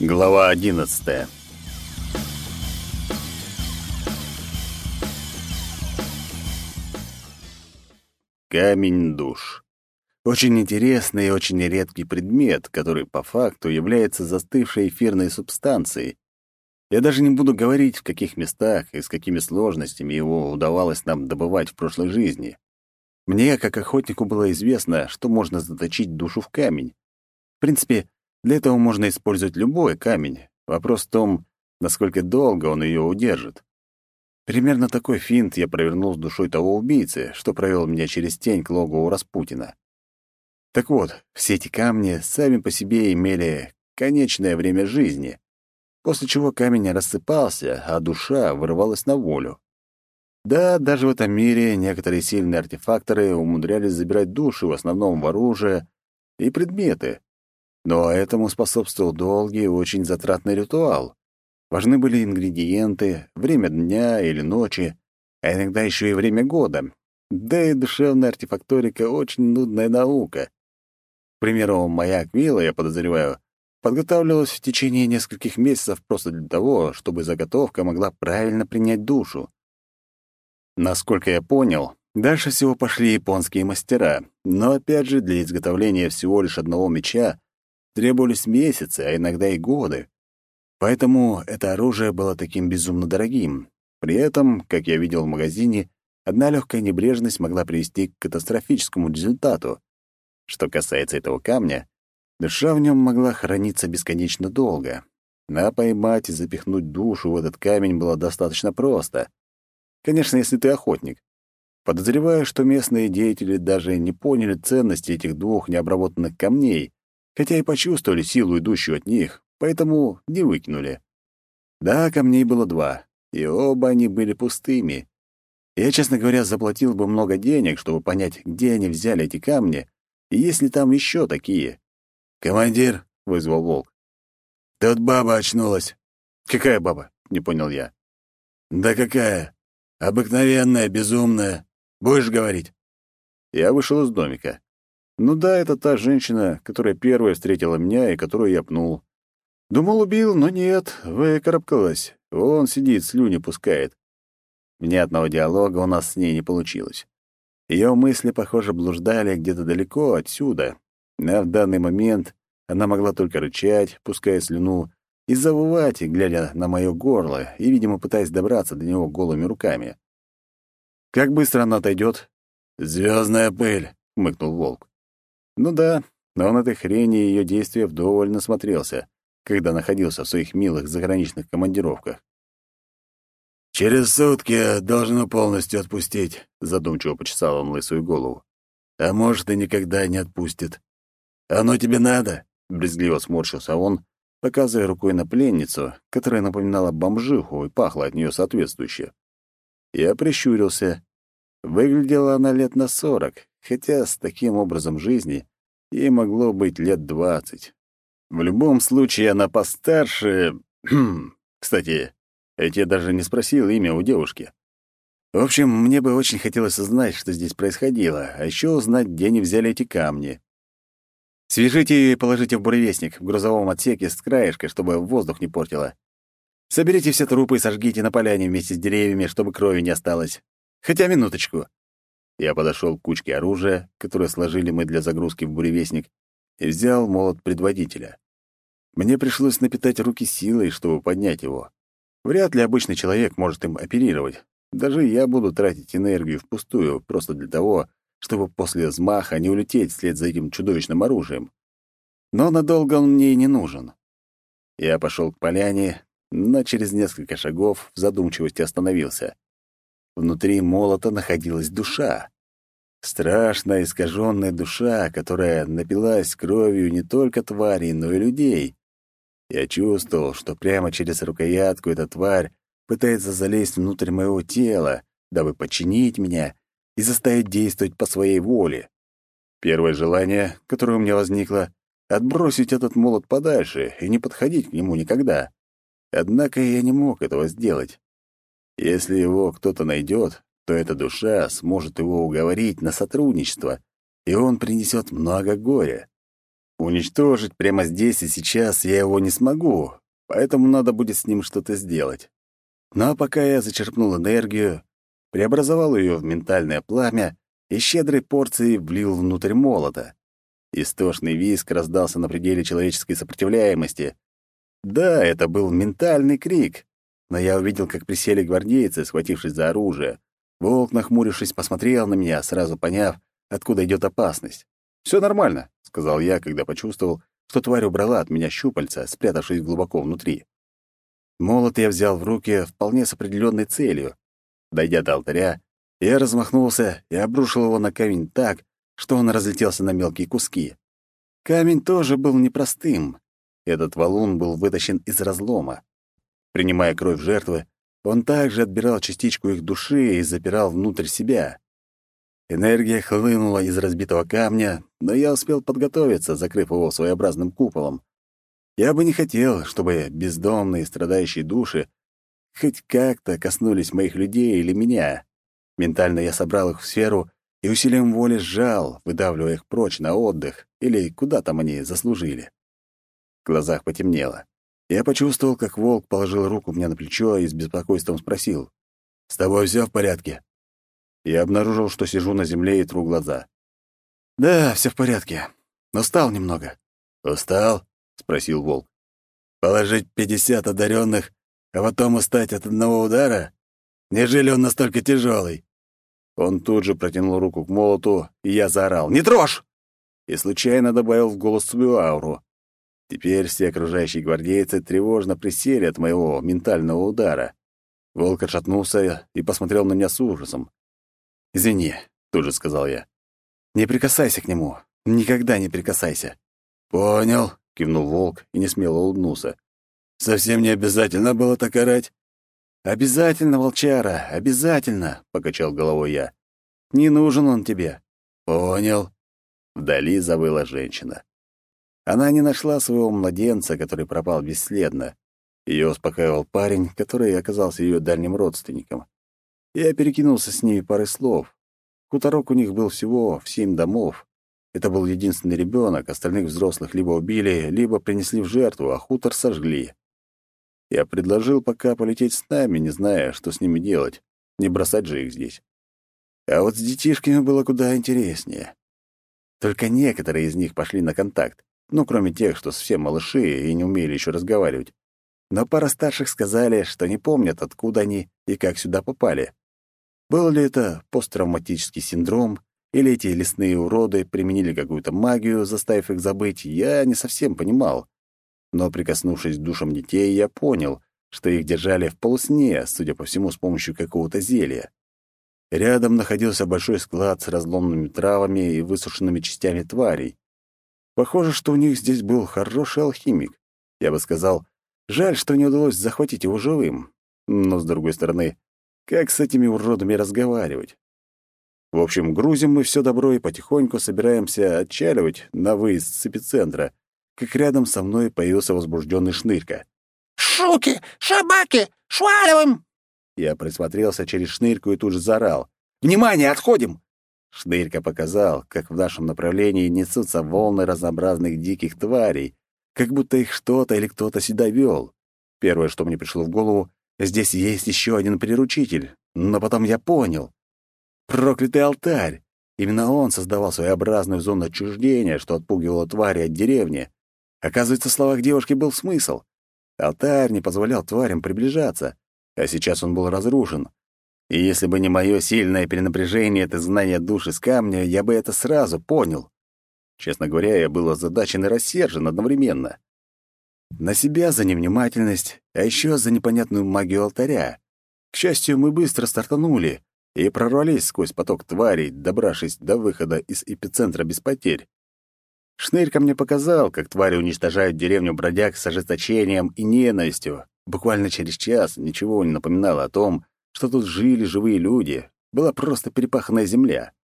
Глава одиннадцатая. Камень душ. Очень интересный и очень редкий предмет, который по факту является застывшей эфирной субстанцией. Я даже не буду говорить, в каких местах и с какими сложностями его удавалось нам добывать в прошлой жизни. Мне, как охотнику, было известно, что можно заточить душу в камень. В принципе, для этого можно использовать любой камень. Вопрос в том, насколько долго он ее удержит. Примерно такой финт я провернул с душой того убийцы, что провел меня через тень к логову Распутина. Так вот, все эти камни сами по себе имели конечное время жизни, после чего камень рассыпался, а душа вырывалась на волю. Да, даже в этом мире некоторые сильные артефакторы умудрялись забирать души в основном в оружие и предметы. Но этому способствовал долгий и очень затратный ритуал. Важны были ингредиенты, время дня или ночи, а иногда еще и время года. Да и душевная артефакторика — очень нудная наука. К примеру, моя аквила, я подозреваю, подготавливалась в течение нескольких месяцев просто для того, чтобы заготовка могла правильно принять душу. Насколько я понял, дальше всего пошли японские мастера, но опять же для изготовления всего лишь одного меча требовались месяцы, а иногда и годы. Поэтому это оружие было таким безумно дорогим. При этом, как я видел в магазине, одна легкая небрежность могла привести к катастрофическому результату. Что касается этого камня, душа в нем могла храниться бесконечно долго. А поймать и запихнуть душу в этот камень было достаточно просто. Конечно, если ты охотник. Подозреваю, что местные деятели даже не поняли ценности этих двух необработанных камней, хотя и почувствовали силу, идущую от них, поэтому не выкинули. Да, камней было два, и оба они были пустыми. Я, честно говоря, заплатил бы много денег, чтобы понять, где они взяли эти камни, и есть ли там еще такие. «Командир», — вызвал волк, — «тут баба очнулась». «Какая баба?» — не понял я. «Да какая? Обыкновенная, безумная. Будешь говорить?» Я вышел из домика. Ну да, это та женщина, которая первая встретила меня и которую я пнул. Думал, убил, но нет, выкарабкалась. Он сидит, слюни пускает. Внятного диалога у нас с ней не получилось. Ее мысли, похоже, блуждали где-то далеко отсюда. А в данный момент она могла только рычать, пуская слюну, и завывать, глядя на мое горло, и, видимо, пытаясь добраться до него голыми руками. «Как быстро она отойдет?» «Звездная пыль», — хмыкнул волк. Ну да, но он этой хрени ее действия вдоволь насмотрелся, когда находился в своих милых заграничных командировках. «Через сутки должно полностью отпустить», — задумчиво почесал он лысую голову. «А может, и никогда не отпустит. Оно тебе надо?» — брезгливо сморщился он, показывая рукой на пленницу, которая напоминала бомжиху и пахла от нее соответствующе. Я прищурился. Выглядела она лет на сорок, хотя с таким образом жизни ей могло быть лет двадцать. В любом случае она постарше... Кстати, я тебе даже не спросил имя у девушки. В общем, мне бы очень хотелось узнать, что здесь происходило, а еще узнать, где они взяли эти камни. Свяжите ее и положите в буревестник в грузовом отсеке с краешкой, чтобы воздух не портило. Соберите все трупы и сожгите на поляне вместе с деревьями, чтобы крови не осталось. Хотя минуточку. Я подошел к кучке оружия, которое сложили мы для загрузки в буревестник, и взял молот предводителя. Мне пришлось напитать руки силой, чтобы поднять его. Вряд ли обычный человек может им оперировать. Даже я буду тратить энергию впустую, просто для того, чтобы после взмаха не улететь вслед за этим чудовищным оружием. Но надолго он мне и не нужен. Я пошел к поляне, но через несколько шагов в задумчивости остановился. Внутри молота находилась душа. Страшная искаженная душа, которая напилась кровью не только тварей, но и людей. Я чувствовал, что прямо через рукоятку эта тварь пытается залезть внутрь моего тела, дабы подчинить меня и заставить действовать по своей воле. Первое желание, которое у меня возникло — отбросить этот молот подальше и не подходить к нему никогда. Однако я не мог этого сделать. Если его кто-то найдет, то эта душа сможет его уговорить на сотрудничество, и он принесет много горя. Уничтожить прямо здесь и сейчас я его не смогу, поэтому надо будет с ним что-то сделать. Но пока я зачерпнул энергию, преобразовал ее в ментальное пламя и щедрой порцией влил внутрь молота. Истошный визг раздался на пределе человеческой сопротивляемости. Да, это был ментальный крик, но я увидел, как присели гвардейцы, схватившись за оружие. Волк, нахмурившись, посмотрел на меня, сразу поняв, откуда идет опасность. «Все нормально», — сказал я, когда почувствовал, что тварь убрала от меня щупальца, спрятавшись глубоко внутри. Молот я взял в руки вполне с определенной целью. Дойдя до алтаря, я размахнулся и обрушил его на камень так, что он разлетелся на мелкие куски. Камень тоже был непростым. Этот валун был вытащен из разлома. Принимая кровь жертвы, он также отбирал частичку их души и запирал внутрь себя. Энергия хлынула из разбитого камня, но я успел подготовиться, закрыв его своеобразным куполом. Я бы не хотел, чтобы бездомные страдающие души хоть как-то коснулись моих людей или меня. Ментально я собрал их в сферу и усилием воли сжал, выдавливая их прочь на отдых или куда там они заслужили. В глазах потемнело. Я почувствовал, как волк положил руку мне на плечо и с беспокойством спросил. «С тобой все в порядке?» Я обнаружил, что сижу на земле и тру глаза. «Да, все в порядке. Устал немного». «Устал?» — спросил волк. «Положить пятьдесят одаренных, а потом устать от одного удара? Неужели он настолько тяжелый? Он тут же протянул руку к молоту, и я заорал «Не трожь!» и случайно добавил в голос свою ауру. Теперь все окружающие гвардейцы тревожно присели от моего ментального удара. Волк отшатнулся и посмотрел на меня с ужасом. «Извини», — тут же сказал я. «Не прикасайся к нему. Никогда не прикасайся». «Понял», — кивнул волк и несмело улыбнулся. «Совсем не обязательно было так орать». «Обязательно, волчара, обязательно», — покачал головой я. «Не нужен он тебе». «Понял». Вдали завыла женщина. Она не нашла своего младенца, который пропал бесследно. Ее успокаивал парень, который оказался ее дальним родственником. Я перекинулся с ней парой слов. Хуторок у них был всего в семь домов. Это был единственный ребенок, остальных взрослых либо убили, либо принесли в жертву, а хутор сожгли. Я предложил пока полететь с нами, не зная, что с ними делать. Не бросать же их здесь. А вот с детишками было куда интереснее. Только некоторые из них пошли на контакт, ну, кроме тех, что совсем малыши и не умели еще разговаривать. Но пара старших сказали, что не помнят, откуда они и как сюда попали. Был ли это посттравматический синдром, или эти лесные уроды применили какую-то магию, заставив их забыть, я не совсем понимал. Но, прикоснувшись к душам детей, я понял, что их держали в полусне, судя по всему, с помощью какого-то зелья. Рядом находился большой склад с разломными травами и высушенными частями тварей. Похоже, что у них здесь был хороший алхимик. Я бы сказал, жаль, что не удалось захватить его живым. Но, с другой стороны, как с этими уродами разговаривать? В общем, грузим мы все добро и потихоньку собираемся отчаливать на выезд с эпицентра, как рядом со мной появился возбужденный шнырька. «Шуки! Шабаки! Шваливаем!» Я присмотрелся через шнырьку и тут же заорал. «Внимание, отходим!» Шнырька показал, как в нашем направлении несутся волны разнообразных диких тварей, как будто их что-то или кто-то сюда вел. Первое, что мне пришло в голову, Здесь есть еще один приручитель, но потом я понял. Проклятый алтарь! Именно он создавал своеобразную зону отчуждения, что отпугивало твари от деревни. Оказывается, в словах девушки был смысл. Алтарь не позволял тварям приближаться, а сейчас он был разрушен. И если бы не мое сильное перенапряжение от изгнания души с камня, я бы это сразу понял. Честно говоря, я был озадачен и рассержен одновременно. На себя за невнимательность, а еще за непонятную магию алтаря. К счастью, мы быстро стартанули и прорвались сквозь поток тварей, добравшись до выхода из эпицентра без потерь. Шнырька мне показал, как твари уничтожают деревню бродяг с ожесточением и ненавистью. Буквально через час ничего не напоминало о том, что тут жили живые люди. Была просто перепаханная земля.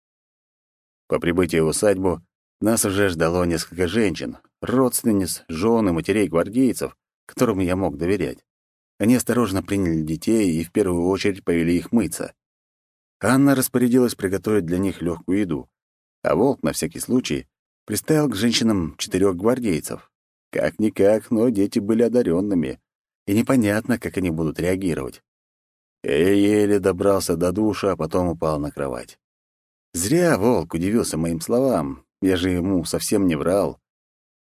По прибытии в усадьбу нас уже ждало несколько женщин, родственниц, жены, матерей гвардейцев, которым я мог доверять. Они осторожно приняли детей и в первую очередь повели их мыться. Анна распорядилась приготовить для них легкую еду, а Волк, на всякий случай, приставил к женщинам четырех гвардейцев. Как-никак, но дети были одаренными, и непонятно, как они будут реагировать. Я еле добрался до душа, а потом упал на кровать. Зря волк удивился моим словам, я же ему совсем не врал.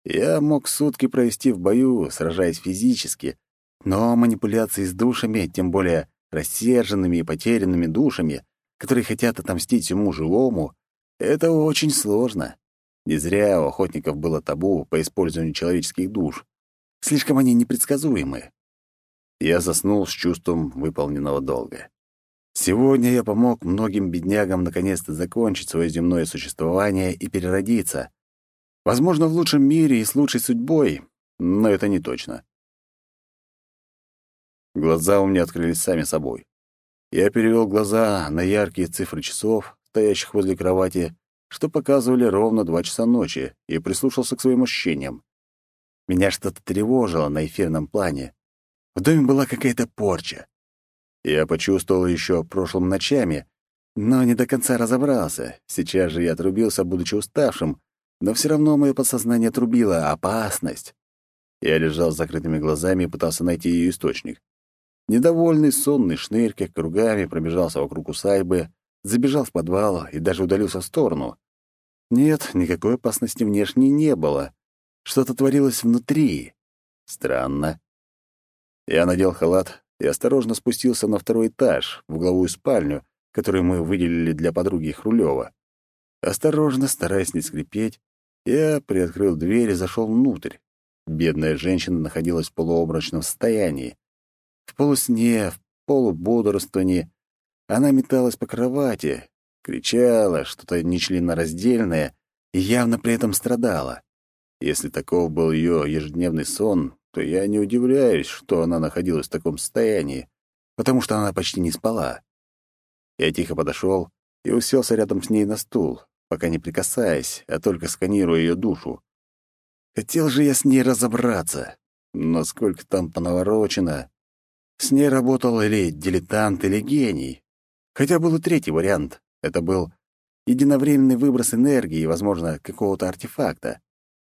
Я мог сутки провести в бою, сражаясь физически, но манипуляции с душами, тем более рассерженными и потерянными душами, которые хотят отомстить всему живому, это очень сложно. Не зря у охотников было табу по использованию человеческих душ. Слишком они непредсказуемы. Я заснул с чувством выполненного долга. Сегодня я помог многим беднягам наконец-то закончить свое земное существование и переродиться. Возможно, в лучшем мире и с лучшей судьбой, но это не точно. Глаза у меня открылись сами собой. Я перевел глаза на яркие цифры часов, стоящих возле кровати, что показывали ровно два часа ночи, и прислушался к своим ощущениям. Меня что-то тревожило на эфирном плане. В доме была какая-то порча. Я почувствовал еще прошлым ночами, но не до конца разобрался. Сейчас же я отрубился, будучи уставшим, но все равно мое подсознание отрубило опасность. Я лежал с закрытыми глазами и пытался найти ее источник. Недовольный, сонный шнырь, как кругами пробежался вокруг усадьбы, забежал в подвал и даже удалился в сторону. Нет, никакой опасности внешней не было. Что-то творилось внутри. Странно. Я надел халат и осторожно спустился на второй этаж, в угловую спальню, которую мы выделили для подруги Хрулева. Осторожно, стараясь не скрипеть, я приоткрыл дверь и зашел внутрь. Бедная женщина находилась в полуобрачном состоянии. В полусне, в полубодрствовании она металась по кровати, кричала, что-то нечленораздельное и явно при этом страдала. Если таков был ее ежедневный сон, то я не удивляюсь, что она находилась в таком состоянии, потому что она почти не спала. Я тихо подошел и уселся рядом с ней на стул, пока не прикасаясь, а только сканируя ее душу. Хотел же я с ней разобраться, но сколько там понаворочено. С ней работал или дилетант, или гений, Хотя был и третий вариант. Это был единовременный выброс энергии, возможно, какого-то артефакта.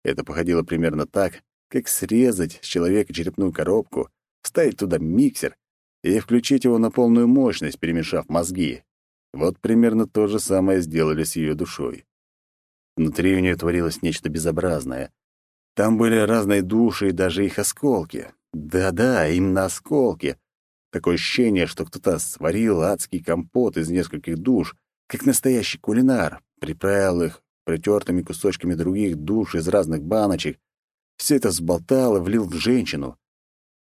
Это походило примерно так, как срезать с человека черепную коробку, вставить туда миксер и включить его на полную мощность, перемешав мозги. Вот примерно то же самое сделали с ее душой. Внутри у нее творилось нечто безобразное. Там были разные души и даже их осколки. Да-да, именно осколки, Такое ощущение, что кто-то сварил адский компот из нескольких душ, как настоящий кулинар, приправил их притертыми кусочками других душ из разных баночек, все это сболтал и влил в женщину.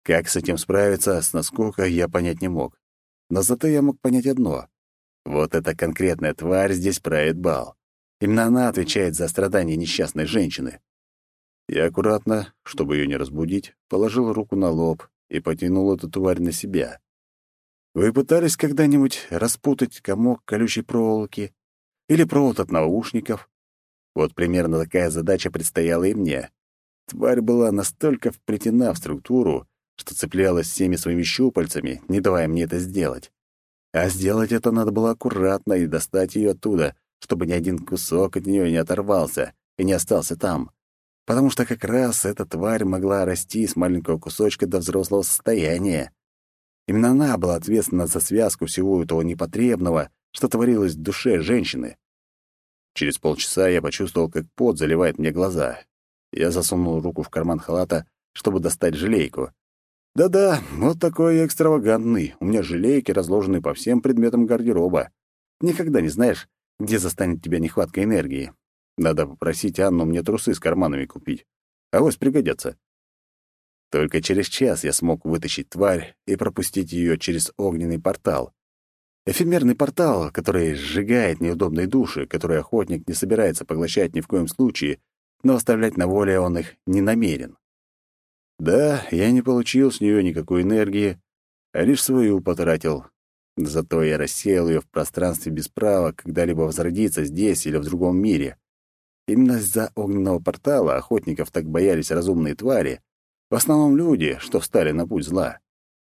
Как с этим справиться, с насколько, я понять не мог. Но зато я мог понять одно. Вот эта конкретная тварь здесь правит бал. Именно она отвечает за страдания несчастной женщины. Я аккуратно, чтобы ее не разбудить, положил руку на лоб и потянул эту тварь на себя. Вы пытались когда-нибудь распутать комок колючей проволоки или провод от наушников? Вот примерно такая задача предстояла и мне. Тварь была настолько вплетена в структуру, что цеплялась всеми своими щупальцами, не давая мне это сделать. А сделать это надо было аккуратно и достать ее оттуда, чтобы ни один кусок от нее не оторвался и не остался там потому что как раз эта тварь могла расти с маленького кусочка до взрослого состояния. Именно она была ответственна за связку всего этого непотребного, что творилось в душе женщины. Через полчаса я почувствовал, как пот заливает мне глаза. Я засунул руку в карман халата, чтобы достать желейку. Да-да, вот такой я экстравагантный. У меня желейки разложены по всем предметам гардероба. Никогда не знаешь, где застанет тебя нехватка энергии. Надо попросить Анну мне трусы с карманами купить. А Авось пригодятся. Только через час я смог вытащить тварь и пропустить ее через огненный портал. Эфемерный портал, который сжигает неудобные души, которые охотник не собирается поглощать ни в коем случае, но оставлять на воле он их не намерен. Да, я не получил с нее никакой энергии, а лишь свою потратил. Зато я рассеял ее в пространстве без права когда-либо возродиться здесь или в другом мире. Именно из-за огненного портала охотников так боялись разумные твари, в основном люди, что встали на путь зла.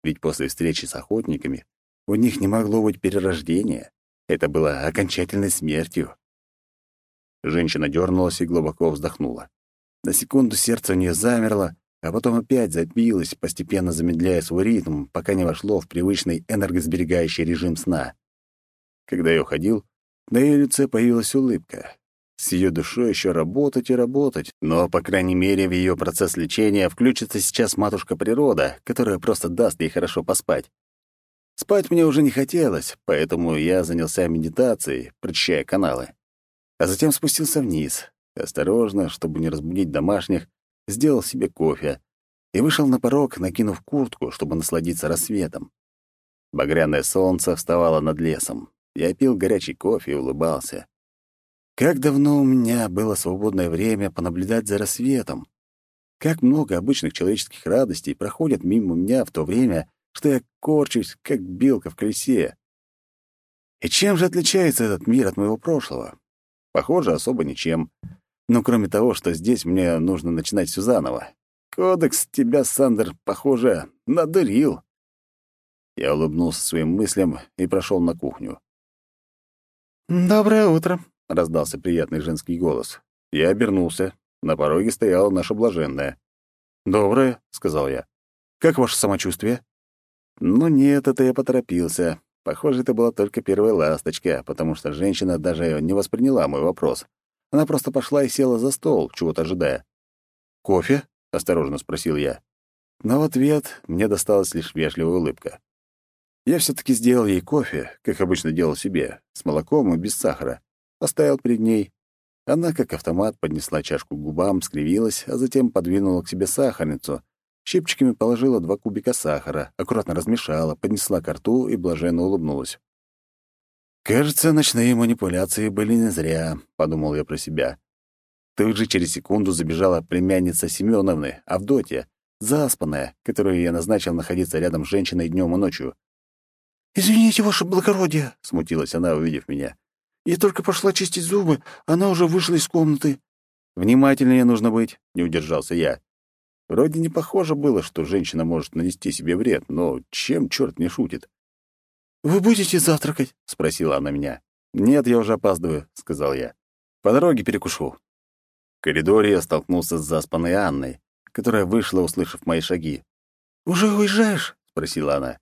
Ведь после встречи с охотниками у них не могло быть перерождения. Это было окончательной смертью. Женщина дернулась и глубоко вздохнула. На секунду сердце у нее замерло, а потом опять забилось, постепенно замедляя свой ритм, пока не вошло в привычный энергосберегающий режим сна. Когда я уходил, на ее лице появилась улыбка. С ее душой еще работать и работать, но, по крайней мере, в ее процесс лечения включится сейчас матушка природа, которая просто даст ей хорошо поспать. Спать мне уже не хотелось, поэтому я занялся медитацией, прочищая каналы. А затем спустился вниз. Осторожно, чтобы не разбудить домашних, сделал себе кофе и вышел на порог, накинув куртку, чтобы насладиться рассветом. Багряное солнце вставало над лесом. Я пил горячий кофе и улыбался. Как давно у меня было свободное время понаблюдать за рассветом. Как много обычных человеческих радостей проходят мимо меня в то время, что я корчусь, как белка в колесе. И чем же отличается этот мир от моего прошлого? Похоже, особо ничем. Ну, кроме того, что здесь мне нужно начинать все заново. Кодекс тебя, Сандер, похоже, надурил. Я улыбнулся своим мыслям и прошел на кухню. «Доброе утро», — раздался приятный женский голос. Я обернулся. На пороге стояла наша блаженная. «Доброе», — сказал я. «Как ваше самочувствие?» «Ну нет, это я поторопился. Похоже, это была только первая ласточка, потому что женщина даже не восприняла мой вопрос. Она просто пошла и села за стол, чего-то ожидая. «Кофе?» — осторожно спросил я. Но в ответ мне досталась лишь вежливая улыбка. Я все таки сделал ей кофе, как обычно делал себе, с молоком и без сахара. Поставил перед ней. Она, как автомат, поднесла чашку к губам, скривилась, а затем подвинула к себе сахарницу. Щипчиками положила два кубика сахара, аккуратно размешала, поднесла к рту и блаженно улыбнулась. «Кажется, ночные манипуляции были не зря», — подумал я про себя. Тут же через секунду забежала племянница Семеновны, Авдотья, заспанная, которую я назначил находиться рядом с женщиной днем и ночью. «Извините, ваше благородие», — смутилась она, увидев меня. «Я только пошла чистить зубы, она уже вышла из комнаты». «Внимательнее нужно быть», — не удержался я. Вроде не похоже было, что женщина может нанести себе вред, но чем черт не шутит? «Вы будете завтракать?» — спросила она меня. «Нет, я уже опаздываю», — сказал я. «По дороге перекушу». В коридоре я столкнулся с заспанной Анной, которая вышла, услышав мои шаги. «Уже уезжаешь?» — спросила она.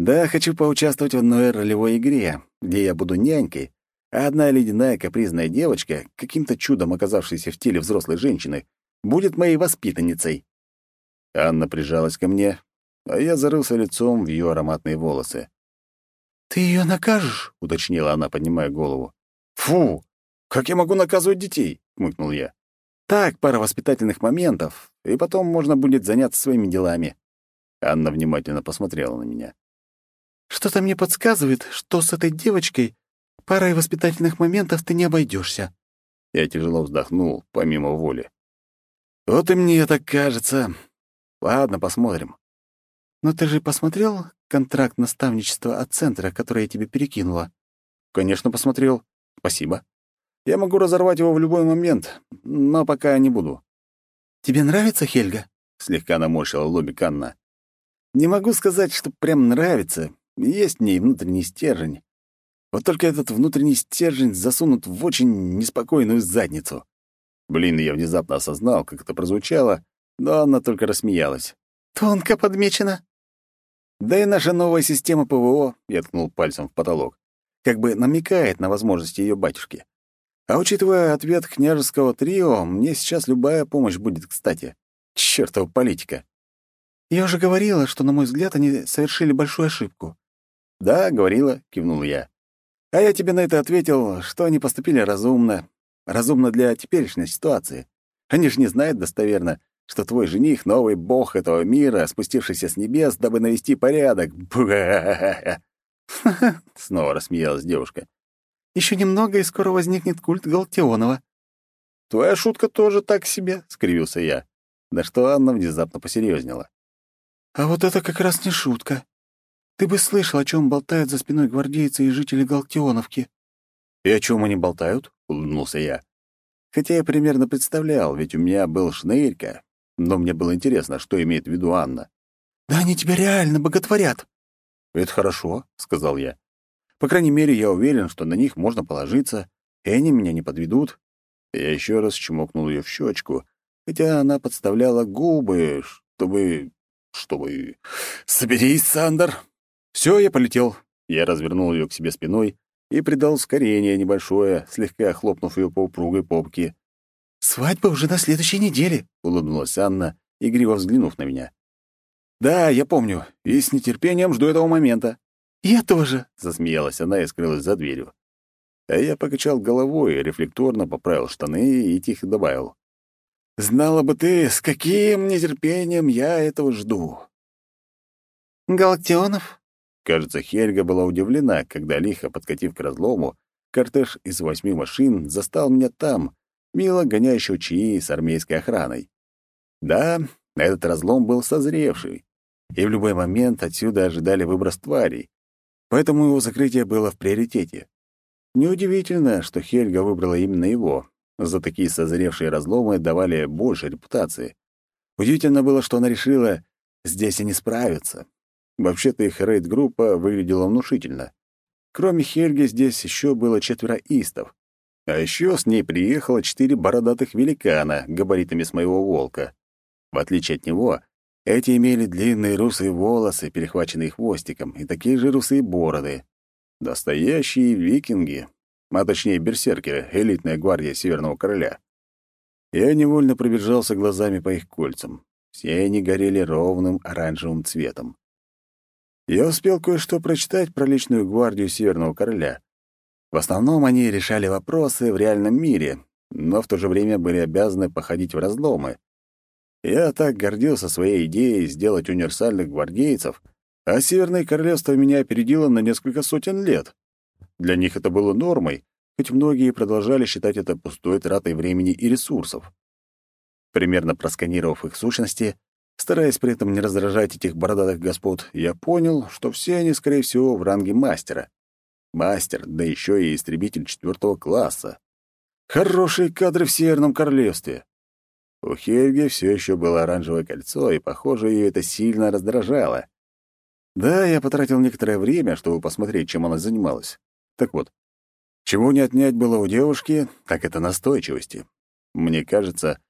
«Да, хочу поучаствовать в одной ролевой игре, где я буду нянькой, а одна ледяная капризная девочка, каким-то чудом оказавшаяся в теле взрослой женщины, будет моей воспитанницей». Анна прижалась ко мне, а я зарылся лицом в ее ароматные волосы. «Ты ее накажешь?» — уточнила она, поднимая голову. «Фу! Как я могу наказывать детей?» — хмыкнул я. «Так, пара воспитательных моментов, и потом можно будет заняться своими делами». Анна внимательно посмотрела на меня. «Что-то мне подсказывает, что с этой девочкой парой воспитательных моментов ты не обойдешься. Я тяжело вздохнул, помимо воли. «Вот и мне так кажется. Ладно, посмотрим». «Но ты же посмотрел контракт наставничества от центра, который я тебе перекинула?» «Конечно, посмотрел. Спасибо. Я могу разорвать его в любой момент, но пока не буду». «Тебе нравится Хельга?» — слегка наморщила лобик Анна. «Не могу сказать, что прям нравится. Есть в ней внутренний стержень. Вот только этот внутренний стержень засунут в очень неспокойную задницу». Блин, я внезапно осознал, как это прозвучало, но Анна только рассмеялась. «Тонко подмечено». Да и наша новая система ПВО, я ткнул пальцем в потолок, как бы намекает на возможности ее батюшки. А учитывая ответ княжеского трио, мне сейчас любая помощь будет кстати. Чёртова политика. Я уже говорила, что, на мой взгляд, они совершили большую ошибку. Да, говорила, кивнул я. А я тебе на это ответил, что они поступили разумно. Разумно для теперешней ситуации. Они же не знают достоверно, что твой жених — новый бог этого мира, спустившийся с небес, дабы навести порядок. Снова рассмеялась девушка. Еще немного, и скоро возникнет культ Галтионова. «Твоя шутка тоже так себе», — скривился я. Да что Анна внезапно посерьезнела. «А вот это как раз не шутка. Ты бы слышал, о чем болтают за спиной гвардейцы и жители Галтионовки». «И о чем они болтают?» — улыбнулся я. Хотя я примерно представлял, ведь у меня был шнырька, но мне было интересно, что имеет в виду Анна. «Да они тебя реально боготворят!» «Это хорошо», — сказал я. «По крайней мере, я уверен, что на них можно положиться, и они меня не подведут. Я еще раз чмокнул ее в щечку, хотя она подставляла губы, чтобы... чтобы... «Соберись, Сандер!» «Все, я полетел». Я развернул ее к себе спиной и придал ускорение небольшое, слегка хлопнув ее по упругой попке. «Свадьба уже на следующей неделе», — улыбнулась Анна, игриво взглянув на меня. «Да, я помню, и с нетерпением жду этого момента». «Я тоже», — засмеялась она и скрылась за дверью. А я покачал головой, рефлекторно поправил штаны и тихо добавил. «Знала бы ты, с каким нетерпением я этого жду». «Галактионов?» Кажется, Хельга была удивлена, когда, лихо подкатив к разлому, кортеж из восьми машин застал меня там, мило гоняющего чаи с армейской охраной. Да, этот разлом был созревший, и в любой момент отсюда ожидали выброс тварей, поэтому его закрытие было в приоритете. Неудивительно, что Хельга выбрала именно его. За такие созревшие разломы давали больше репутации. Удивительно было, что она решила, здесь они справятся. Вообще-то их рейд-группа выглядела внушительно. Кроме Хельги здесь еще было четверо истов. А еще с ней приехало четыре бородатых великана габаритами с моего волка. В отличие от него, эти имели длинные русые волосы, перехваченные хвостиком, и такие же русые бороды. Настоящие викинги, а точнее берсеркеры, элитная гвардия Северного Короля. Я невольно пробежался глазами по их кольцам. Все они горели ровным оранжевым цветом. Я успел кое-что прочитать про личную гвардию Северного Короля. В основном они решали вопросы в реальном мире, но в то же время были обязаны походить в разломы. Я так гордился своей идеей сделать универсальных гвардейцев, а Северное Королевство меня опередило на несколько сотен лет. Для них это было нормой, хоть многие продолжали считать это пустой тратой времени и ресурсов. Примерно просканировав их сущности, стараясь при этом не раздражать этих бородатых господ, я понял, что все они, скорее всего, в ранге мастера. Мастер, да еще и истребитель четвертого класса. Хорошие кадры в Северном Королевстве. У Хельги все еще было оранжевое кольцо, и, похоже, ее это сильно раздражало. Да, я потратил некоторое время, чтобы посмотреть, чем она занималась. Так вот, чего не отнять было у девушки, так это настойчивости. Мне кажется,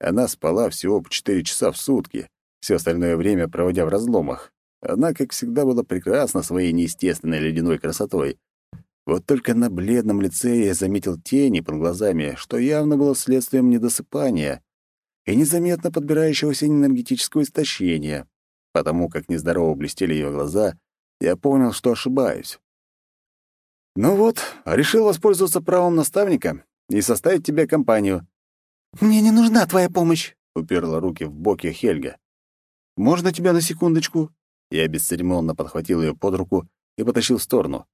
она спала всего по четыре часа в сутки, все остальное время проводя в разломах. Она, как всегда, была прекрасна своей неестественной ледяной красотой, вот только на бледном лице я заметил тени под глазами, что явно было следствием недосыпания и незаметно подбирающегося энергетического истощения. Потому как нездорово блестели ее глаза, я понял, что ошибаюсь. «Ну вот, решил воспользоваться правом наставника и составить тебе компанию». «Мне не нужна твоя помощь», — уперла руки в боки Хельга. «Можно тебя на секундочку?» Я бесцеремонно подхватил ее под руку и потащил в сторону.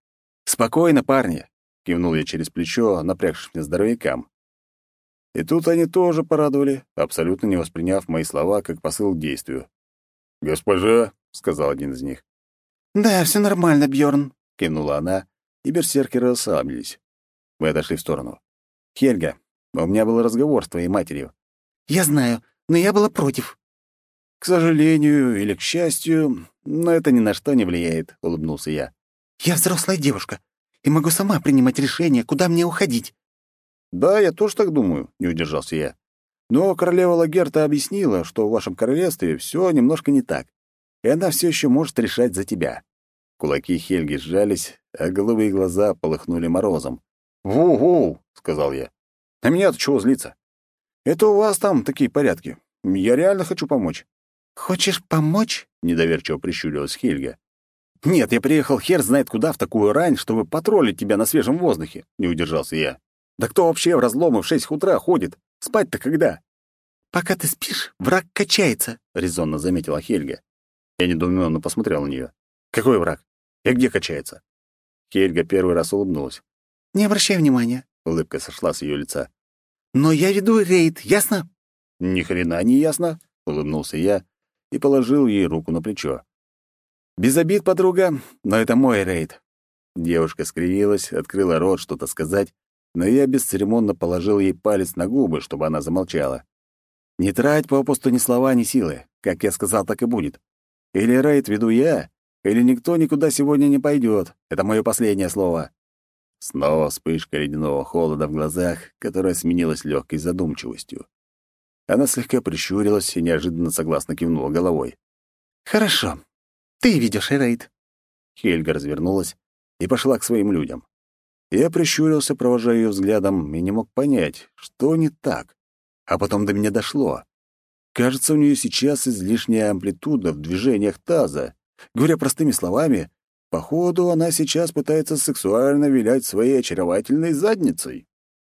«Спокойно, парни!» — кивнул я через плечо напрягшимся здоровякам. И тут они тоже порадовали, абсолютно не восприняв мои слова как посыл к действию. «Госпожа», — сказал один из них. «Да, все нормально, Бьорн, кивнула она, и берсеркеры расслабились. Мы отошли в сторону. «Хельга, у меня был разговор с твоей матерью». «Я знаю, но я была против». «К сожалению или к счастью, но это ни на что не влияет», — улыбнулся я. Я взрослая девушка и могу сама принимать решение, куда мне уходить». «Да, я тоже так думаю», — не удержался я. «Но королева Лагерта объяснила, что в вашем королевстве все немножко не так, и она все еще может решать за тебя». Кулаки Хельги сжались, а голубые глаза полыхнули морозом. «Ву-ву!» — сказал я. «На меня-то чего злиться? Это у вас там такие порядки. Я реально хочу помочь». «Хочешь помочь?» — недоверчиво прищурилась Хельга. «Нет, я приехал хер знает куда в такую рань, чтобы потроллить тебя на свежем воздухе», — не удержался я. «Да кто вообще в разломы в шесть утра ходит? Спать-то когда?» «Пока ты спишь, враг качается», — резонно заметила Хельга. Я недоуменно посмотрел на нее. «Какой враг? И где качается?» Хельга первый раз улыбнулась. «Не обращай внимания», — улыбка сошла с ее лица. «Но я веду рейд, ясно?» «Ни хрена не ясно», — улыбнулся я и положил ей руку на плечо. «Без обид, подруга, но это мой рейд». Девушка скривилась, открыла рот что-то сказать, но я бесцеремонно положил ей палец на губы, чтобы она замолчала. «Не трать попусту ни слова, ни силы. Как я сказал, так и будет. Или рейд веду я, или никто никуда сегодня не пойдет. Это мое последнее слово». Снова вспышка ледяного холода в глазах, которая сменилась легкой задумчивостью. Она слегка прищурилась и неожиданно согласно кивнула головой. «Хорошо. Ты видишь Рейд». Хельга развернулась и пошла к своим людям. Я прищурился, провожая ее взглядом, и не мог понять, что не так. А потом до меня дошло. Кажется, у нее сейчас излишняя амплитуда в движениях таза. Говоря простыми словами, походу, она сейчас пытается сексуально вилять своей очаровательной задницей.